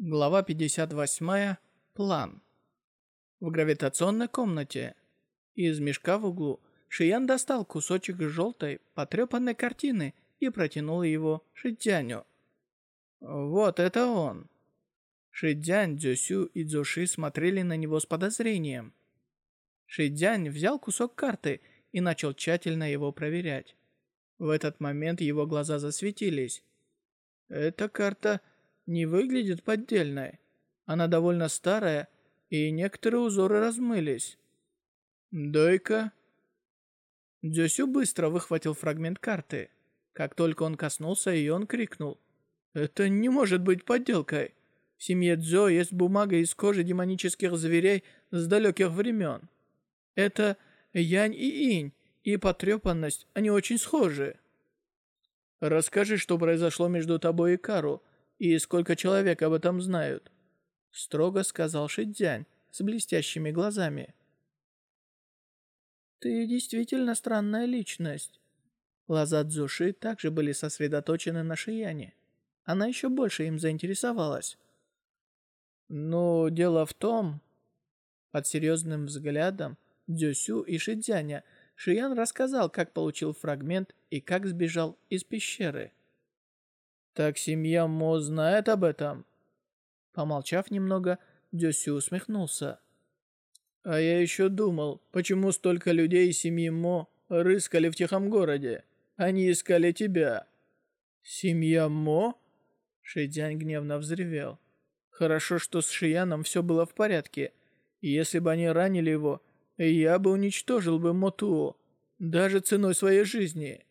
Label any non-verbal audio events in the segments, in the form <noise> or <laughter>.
Глава 58. План. В гравитационной комнате. Из мешка в углу Шиян достал кусочек желтой, потрепанной картины и протянул его Шидзяню. Вот это он. Шидзянь, Дзюсю и Дзюши смотрели на него с подозрением. Шидзянь взял кусок карты и начал тщательно его проверять. В этот момент его глаза засветились. Эта карта не выглядит поддельной. Она довольно старая, и некоторые узоры размылись. «Дай-ка». Дзюсю быстро выхватил фрагмент карты. Как только он коснулся ее, он крикнул. «Это не может быть подделкой. В семье Дзё есть бумага из кожи демонических зверей с далеких времен. Это Янь и Инь, и потрепанность, они очень схожи». «Расскажи, что произошло между тобой и Кару, и сколько человек об этом знают?» Строго сказал Шидзянь с блестящими глазами. «Ты действительно странная личность». Глаза Цзуши также были сосредоточены на Шияне. Она еще больше им заинтересовалась. «Ну, дело в том...» Под серьезным взглядом Дзюсю и Шидзяня Шиян рассказал, как получил фрагмент и как сбежал из пещеры. «Так семья Мо знает об этом?» Помолчав немного, Дёсю усмехнулся. «А я еще думал, почему столько людей из семьи Мо рыскали в тихом городе? Они искали тебя». «Семья Мо?» Шидзянь гневно взревел. «Хорошо, что с Шияном все было в порядке. Если бы они ранили его, я бы уничтожил бы Мотуо, даже ценой своей жизни».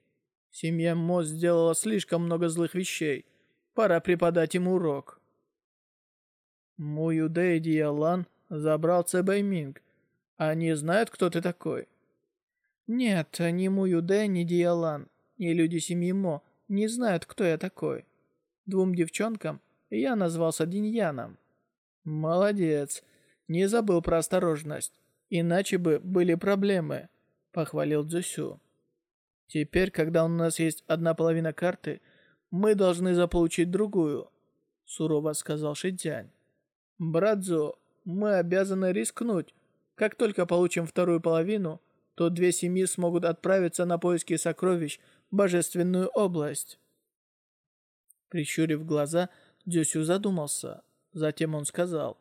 Семья Мо сделала слишком много злых вещей. Пора преподать им урок. Муюдэ и Диалан забрал Цебайминг. Они знают, кто ты такой? Нет, ни Муюдэ, ни Диалан, ни люди семьи Мо не знают, кто я такой. Двум девчонкам я назвался Диньяном. Молодец, не забыл про осторожность, иначе бы были проблемы, похвалил Дзюсю. Теперь, когда у нас есть одна половина карты, мы должны заполучить другую», — сурово сказал Шитянь. «Братзо, мы обязаны рискнуть. Как только получим вторую половину, то две семьи смогут отправиться на поиски сокровищ в Божественную область». Прищурив глаза, Дзюсю задумался. Затем он сказал,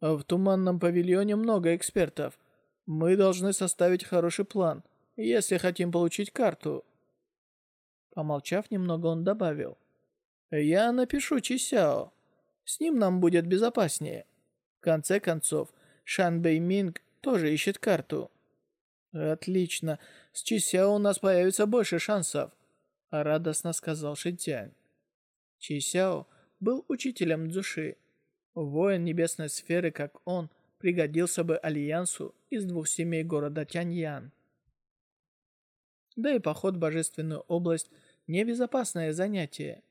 «В туманном павильоне много экспертов. Мы должны составить хороший план — если хотим получить карту». Помолчав немного, он добавил. «Я напишу Чисяо. С ним нам будет безопаснее. В конце концов, Шан Бэй Минг тоже ищет карту». «Отлично. С Чисяо у нас появится больше шансов», — радостно сказал Шитянь. Чисяо был учителем души. Воин небесной сферы, как он, пригодился бы Альянсу из двух семей города Тяньян. Да и поход в Божественную область – небезопасное занятие.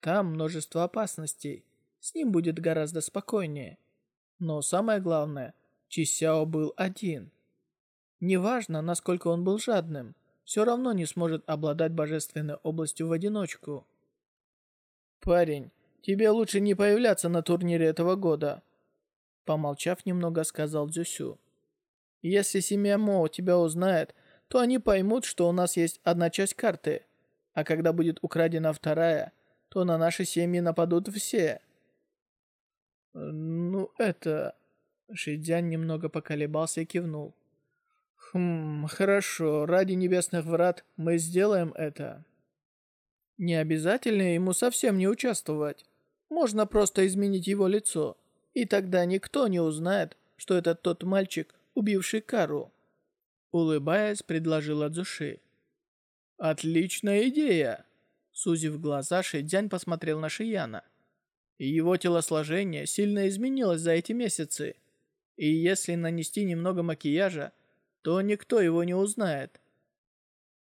Там множество опасностей, с ним будет гораздо спокойнее. Но самое главное, Чисяо был один. Неважно, насколько он был жадным, все равно не сможет обладать Божественной областью в одиночку. «Парень, тебе лучше не появляться на турнире этого года», Помолчав немного, сказал Дзюсю. «Если семья Мо тебя узнает, то они поймут, что у нас есть одна часть карты, а когда будет украдена вторая, то на наши семьи нападут все. Ну, это... Шидзян немного поколебался и кивнул. Хм, хорошо, ради небесных врат мы сделаем это. Не обязательно ему совсем не участвовать. Можно просто изменить его лицо, и тогда никто не узнает, что это тот мальчик, убивший Кару. Улыбаясь, предложила Дзуши. «Отличная идея!» Сузив глаза, Шидзянь посмотрел на Шияна. Его телосложение сильно изменилось за эти месяцы. И если нанести немного макияжа, то никто его не узнает.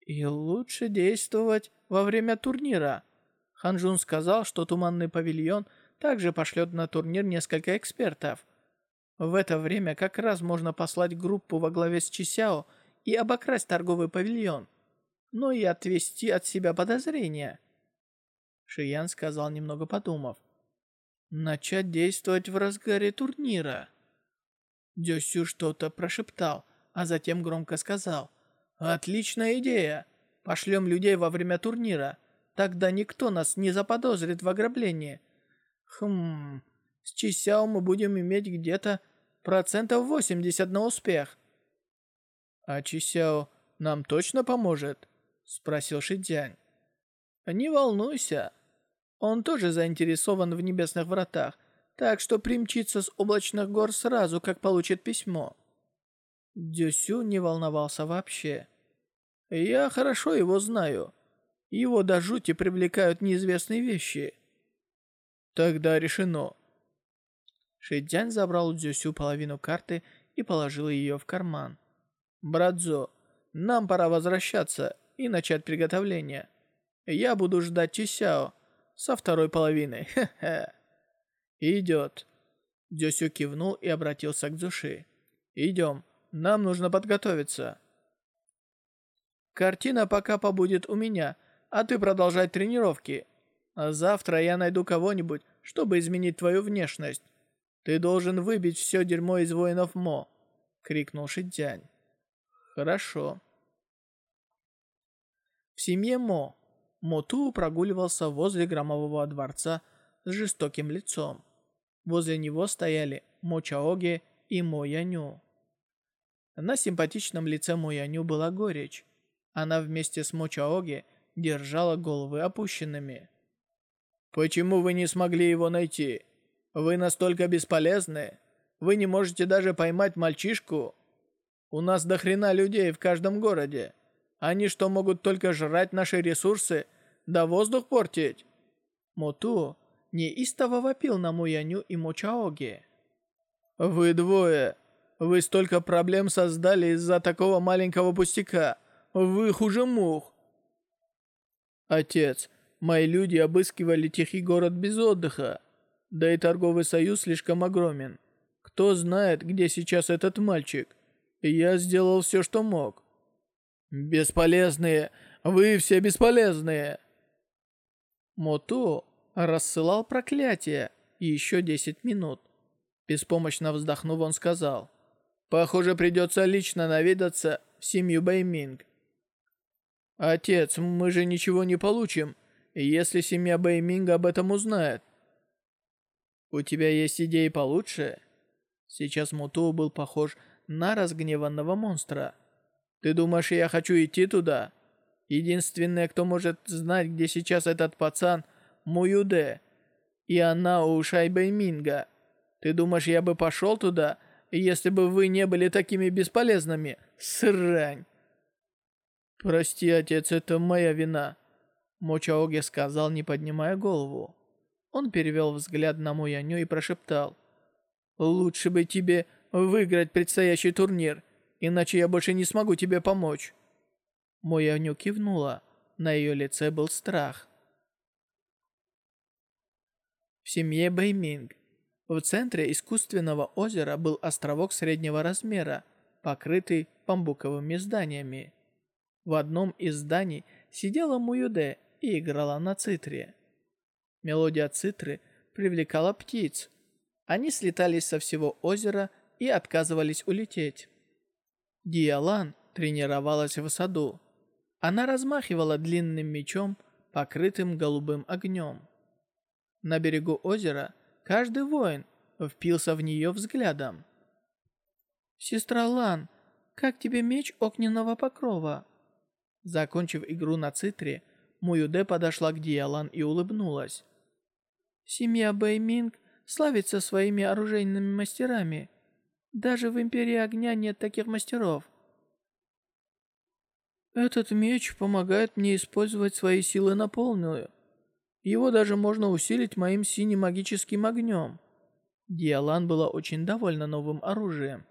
И лучше действовать во время турнира. Ханжун сказал, что Туманный павильон также пошлет на турнир несколько экспертов. В это время как раз можно послать группу во главе с Чисяо и обокрасть торговый павильон, но и отвести от себя подозрения. Шиян сказал, немного подумав. Начать действовать в разгаре турнира. Дёсю что-то прошептал, а затем громко сказал. «Отличная идея! Пошлем людей во время турнира. Тогда никто нас не заподозрит в ограблении. Хм, с Чисяо мы будем иметь где-то процентов 80 на успех. А Чисяо нам точно поможет? Спросил Шидзянь. Не волнуйся. Он тоже заинтересован в небесных вратах, так что примчится с облачных гор сразу, как получит письмо. Дюсю не волновался вообще. Я хорошо его знаю. Его до жути привлекают неизвестные вещи. Тогда решено. Шидзянь забрал у Дзюсю половину карты и положил ее в карман. «Братзо, нам пора возвращаться и начать приготовление. Я буду ждать Чисяо со второй половины. <laughs> Хе-хе». «Идет». Дзюсю кивнул и обратился к Дзюши. «Идем, нам нужно подготовиться». «Картина пока побудет у меня, а ты продолжай тренировки. Завтра я найду кого-нибудь, чтобы изменить твою внешность. Ты должен выбить все дерьмо из воинов Мо!» — крикнул Шидзянь. «Хорошо». В семье Мо Моту прогуливался возле громового дворца с жестоким лицом. Возле него стояли Мо Чаоге и Мо Яню. На симпатичном лице Мо Яню была горечь. Она вместе с Мо Чаоге держала головы опущенными. «Почему вы не смогли его найти?» Вы настолько бесполезны. Вы не можете даже поймать мальчишку. У нас до хрена людей в каждом городе. Они что, могут только жрать наши ресурсы, да воздух портить?» Моту неистово вопил на Муяню и Мочаоге. «Вы двое. Вы столько проблем создали из-за такого маленького пустяка. Вы хуже мух». «Отец, мои люди обыскивали тихий город без отдыха. Да и торговый союз слишком огромен. Кто знает, где сейчас этот мальчик? Я сделал все, что мог. Бесполезные! Вы все бесполезные! Мото рассылал проклятие еще десять минут. Беспомощно вздохнув, он сказал. «Похоже, придется лично наведаться в семью Бэйминг». «Отец, мы же ничего не получим, если семья Бэйминга об этом узнает. «У тебя есть идеи получше?» Сейчас Муту был похож на разгневанного монстра. «Ты думаешь, я хочу идти туда?» Единственное, кто может знать, где сейчас этот пацан, Муюде. И она у Шайбэйминга. Ты думаешь, я бы пошел туда, если бы вы не были такими бесполезными? Срань!» «Прости, отец, это моя вина», — Мочаоге сказал, не поднимая голову. Он перевел взгляд на Муяню и прошептал. «Лучше бы тебе выиграть предстоящий турнир, иначе я больше не смогу тебе помочь». Муяню кивнула. На ее лице был страх. В семье Бэйминг. В центре искусственного озера был островок среднего размера, покрытый бамбуковыми зданиями. В одном из зданий сидела Муюде и играла на цитре. Мелодия цитры привлекала птиц. Они слетались со всего озера и отказывались улететь. Диалан тренировалась в саду. Она размахивала длинным мечом, покрытым голубым огнем. На берегу озера каждый воин впился в нее взглядом. «Сестра Лан, как тебе меч огненного покрова?» Закончив игру на цитре, Муюде подошла к Диалан и улыбнулась. Семья Бэйминг славится своими оружейными мастерами. Даже в Империи Огня нет таких мастеров. Этот меч помогает мне использовать свои силы на полную. Его даже можно усилить моим синим магическим огнем. Диалан была очень довольна новым оружием.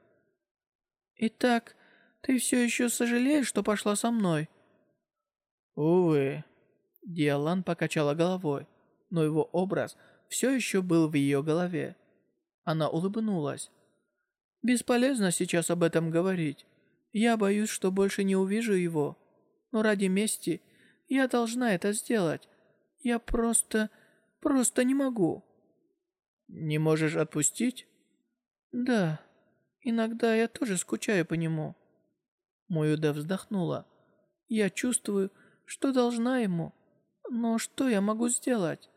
«Итак, ты все еще сожалеешь, что пошла со мной?» «Увы». Диалан покачала головой, но его образ – все еще был в ее голове. Она улыбнулась. «Бесполезно сейчас об этом говорить. Я боюсь, что больше не увижу его. Но ради мести я должна это сделать. Я просто... просто не могу». Не можешь отпустить? Да. Иногда я тоже скучаю по нему. Моюде вздохнула. Я чувствую, что должна ему. Но что я могу сделать?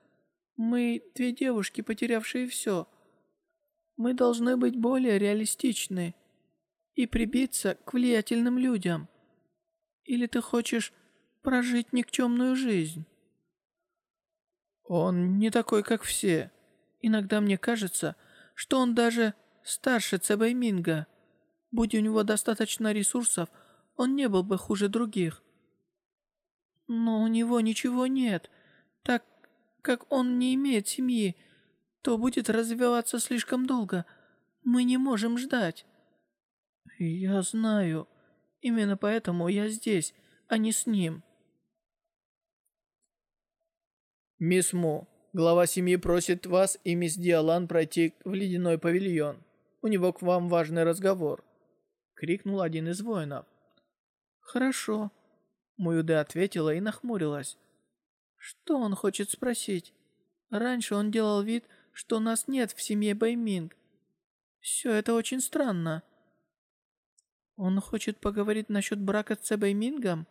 Мы две девушки, потерявшие все. Мы должны быть более реалистичны и прибиться к влиятельным людям. Или ты хочешь прожить никчемную жизнь? Он не такой, как все. Иногда мне кажется, что он даже старше Цебэй Минга. Будь у него достаточно ресурсов, он не был бы хуже других. Но у него ничего нет. Как он не имеет семьи, то будет развиваться слишком долго. Мы не можем ждать. Я знаю. Именно поэтому я здесь, а не с ним. Мисс Му, глава семьи просит вас и мисс Диалан пройти в ледяной павильон. У него к вам важный разговор. Крикнул один из воинов. Хорошо. Муюде ответила и нахмурилась. Что он хочет спросить? Раньше он делал вид, что нас нет в семье Байминг. Все это очень странно. Он хочет поговорить насчет брака с Баймингом?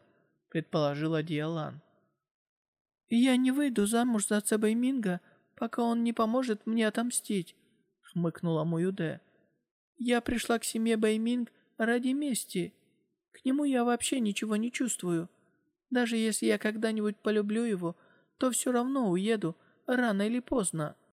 Предположила Диалан. «Я не выйду замуж за Цебэйминга, пока он не поможет мне отомстить», — хмыкнула Муюде. «Я пришла к семье Бэйминг ради мести. К нему я вообще ничего не чувствую. Даже если я когда-нибудь полюблю его, то все равно уеду, рано или поздно».